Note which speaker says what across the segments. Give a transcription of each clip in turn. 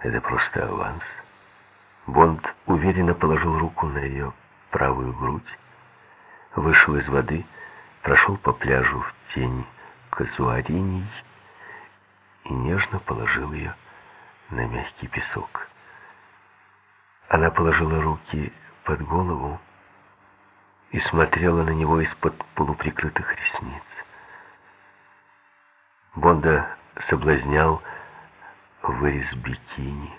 Speaker 1: Это просто аванс. Бонд уверенно положил руку на ее правую грудь, вышел из воды, прошел по пляжу в тень казуариней и нежно положил ее на мягкий песок. Она положила руки под голову и смотрела на него из-под полуприкрытых ресниц. Бонда соблазнял вырез бикини,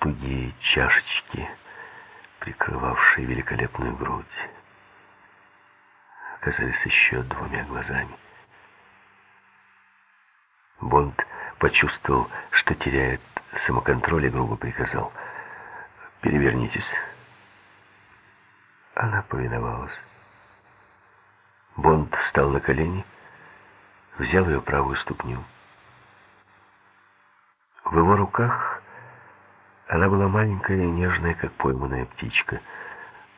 Speaker 1: тугие чашечки, прикрывавшие великолепную грудь, казались еще двумя глазами. Бонд почувствовал, что теряет самоконтроль и грубо приказал «Перевернитесь». Она повиновалась. Бонд встал на колени, взял ее правую ступню. В его руках она была маленькая и нежная, как пойманная птичка.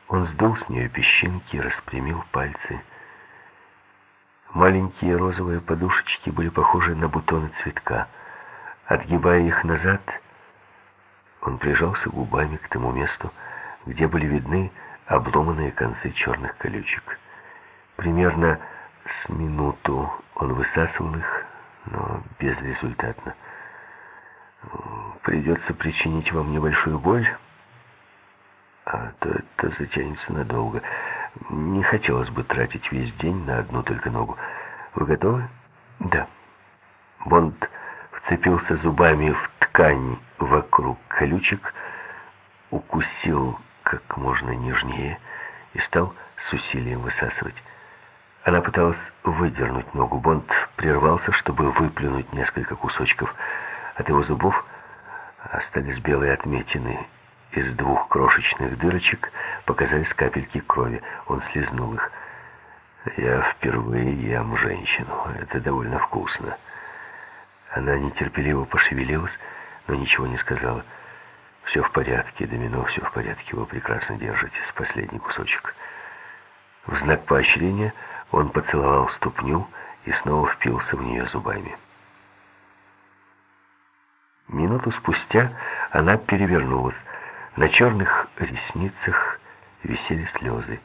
Speaker 1: Он сдул с нее песчинки, распрямил пальцы. Маленькие розовые подушечки были похожи на бутоны цветка. Отгибая их назад, он прижался губами к тому месту, где были видны обломанные концы черных колючек. Примерно с минуту он высасывал их, но безрезультатно. Придется причинить вам небольшую боль, а то это затянется надолго. Не хотелось бы тратить весь день на одну только ногу. Вы готовы? Да. Бонд вцепился зубами в ткань вокруг колючек, укусил как можно нежнее и стал с усилием высасывать. Она пыталась выдернуть ногу. Бонд прервался, чтобы выплюнуть несколько кусочков. От его зубов остались белые отметины. Из двух крошечных дырочек показались капельки крови. Он слезнул их. «Я впервые ем женщину. Это довольно вкусно». Она нетерпеливо пошевелилась, но ничего не сказала. «Все в порядке, Домино, все в порядке. Вы прекрасно держитесь. Последний кусочек». В знак поощрения он поцеловал ступню и снова впился в нее зубами. Минуту спустя она перевернулась. На черных ресницах висели слезы.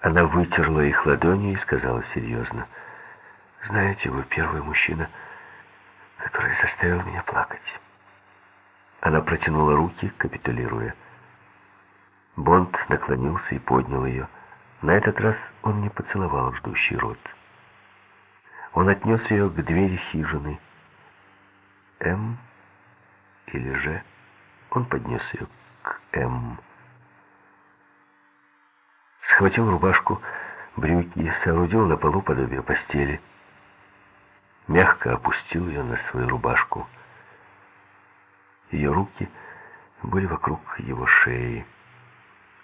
Speaker 1: Она вытерла их ладонью и сказала серьезно, «Знаете, вы первый мужчина, который заставил меня плакать». Она протянула руки, капитулируя. Бонд наклонился и поднял ее. На этот раз он не поцеловал ждущий рот. Он отнес ее к двери хижины. М или Ж. Он поднес ее к М. Схватил рубашку, брюки и соорудил на полу подобие постели. Мягко опустил ее на свою рубашку. Ее руки были вокруг его шеи.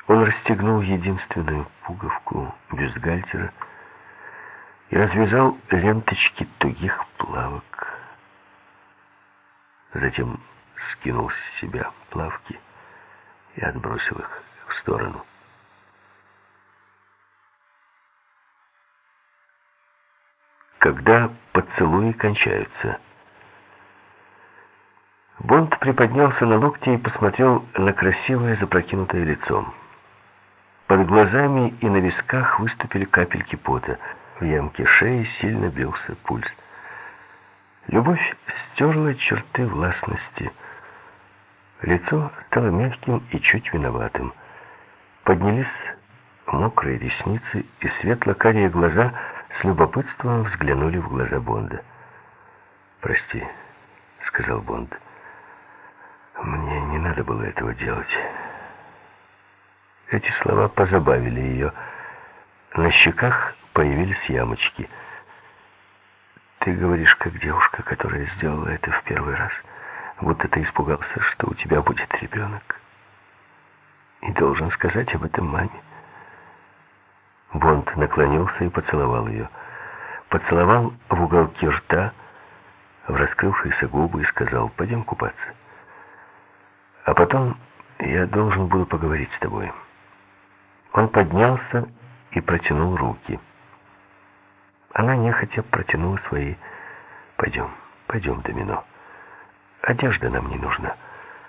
Speaker 1: Он расстегнул единственную пуговку бюстгальтера и развязал ленточки тугих плавок. Затем скинул с себя плавки и отбросил их в сторону. Когда поцелуи кончаются, Бонд приподнялся на локти и посмотрел на красивое запрокинутое лицо. Под глазами и на висках выступили капельки пота. В ямке шеи сильно бился пульс. Любовь стерла черты властности. Лицо стало мягким и чуть виноватым. Поднялись мокрые ресницы, и светло-карие глаза с любопытством взглянули в глаза Бонда. «Прости», — сказал Бонд. «Мне не надо было этого делать». Эти слова позабавили ее. На щеках появились ямочки. «Ты говоришь, как девушка, которая сделала это в первый раз, будто ты испугался, что у тебя будет ребенок. И должен сказать об этом маме». Бонд наклонился и поцеловал ее. Поцеловал в уголке рта, в раскрывшиеся губы и сказал, «Пойдем купаться. А потом я должен буду поговорить с тобой». Он поднялся и протянул руки. Она нехотя протянула свои. «Пойдем, пойдем, Домино». одежда нам не нужна.